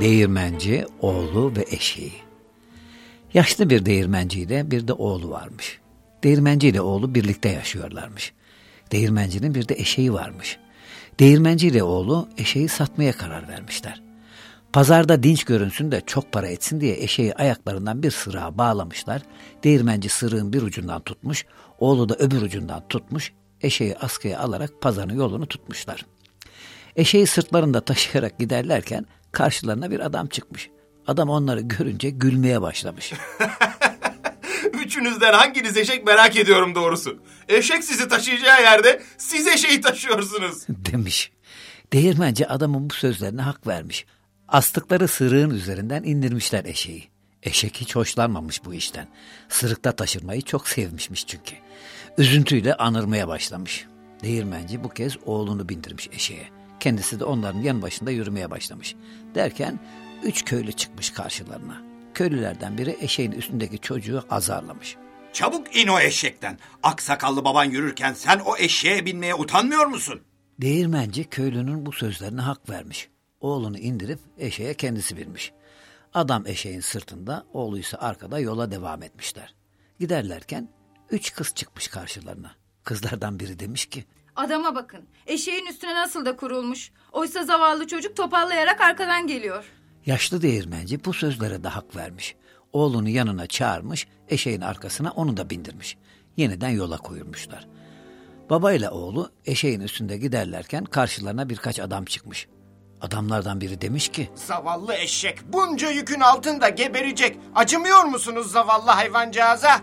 Değirmenci, oğlu ve eşeği. Yaşlı bir değirmenciyle bir de oğlu varmış. Değirmenci ile oğlu birlikte yaşıyorlarmış. Değirmencinin bir de eşeği varmış. Değirmenci ile oğlu eşeği satmaya karar vermişler. Pazarda dinç görünsün de çok para etsin diye eşeği ayaklarından bir sırığa bağlamışlar. Değirmenci sırığın bir ucundan tutmuş, oğlu da öbür ucundan tutmuş, eşeği askıya alarak pazarın yolunu tutmuşlar. Eşeği sırtlarında taşıyarak giderlerken karşılarına bir adam çıkmış. Adam onları görünce gülmeye başlamış. Üçünüzden hanginiz eşek merak ediyorum doğrusu. Eşek sizi taşıyacağı yerde siz eşeği taşıyorsunuz. demiş. Değirmenci adamın bu sözlerine hak vermiş. Astıkları sırığın üzerinden indirmişler eşeği. Eşek hiç hoşlanmamış bu işten. Sırıkta taşırmayı çok sevmişmiş çünkü. Üzüntüyle anırmaya başlamış. Değirmenci bu kez oğlunu bindirmiş eşeğe. Kendisi de onların yan başında yürümeye başlamış. Derken üç köylü çıkmış karşılarına. Köylülerden biri eşeğin üstündeki çocuğu azarlamış. Çabuk in o eşekten. Aksakallı baban yürürken sen o eşeğe binmeye utanmıyor musun? Değirmenci köylünün bu sözlerine hak vermiş. Oğlunu indirip eşeğe kendisi binmiş. Adam eşeğin sırtında, oğlu ise arkada yola devam etmişler. Giderlerken üç kız çıkmış karşılarına. Kızlardan biri demiş ki... Adama bakın. Eşeğin üstüne nasıl da kurulmuş. Oysa zavallı çocuk topallayarak arkadan geliyor. Yaşlı değirmenci bu sözlere de hak vermiş. Oğlunu yanına çağırmış, eşeğin arkasına onu da bindirmiş. Yeniden yola koyulmuşlar. Baba ile oğlu eşeğin üstünde giderlerken karşılarına birkaç adam çıkmış. Adamlardan biri demiş ki... Zavallı eşek bunca yükün altında geberecek. Acımıyor musunuz zavallı hayvancağıza?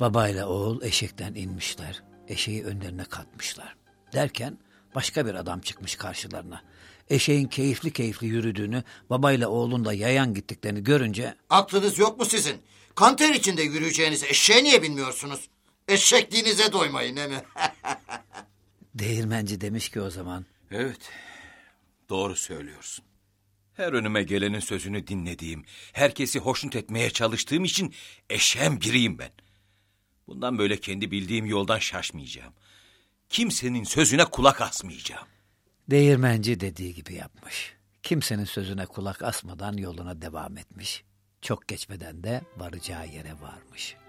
Baba ile oğul eşekten inmişler. Eşeği önlerine katmışlar. Derken başka bir adam çıkmış karşılarına. Eşeğin keyifli keyifli yürüdüğünü, babayla oğlun da yayan gittiklerini görünce... Aklınız yok mu sizin? Kanter içinde yürüyeceğiniz eşeğe niye bilmiyorsunuz? Eşekliğinize doymayın he mi? Değirmenci demiş ki o zaman... Evet, doğru söylüyorsun. Her önüme gelenin sözünü dinlediğim, herkesi hoşnut etmeye çalıştığım için eşeğen biriyim ben. Bundan böyle kendi bildiğim yoldan şaşmayacağım. Kimsenin sözüne kulak asmayacağım. Değirmenci dediği gibi yapmış. Kimsenin sözüne kulak asmadan yoluna devam etmiş. Çok geçmeden de varacağı yere varmış.''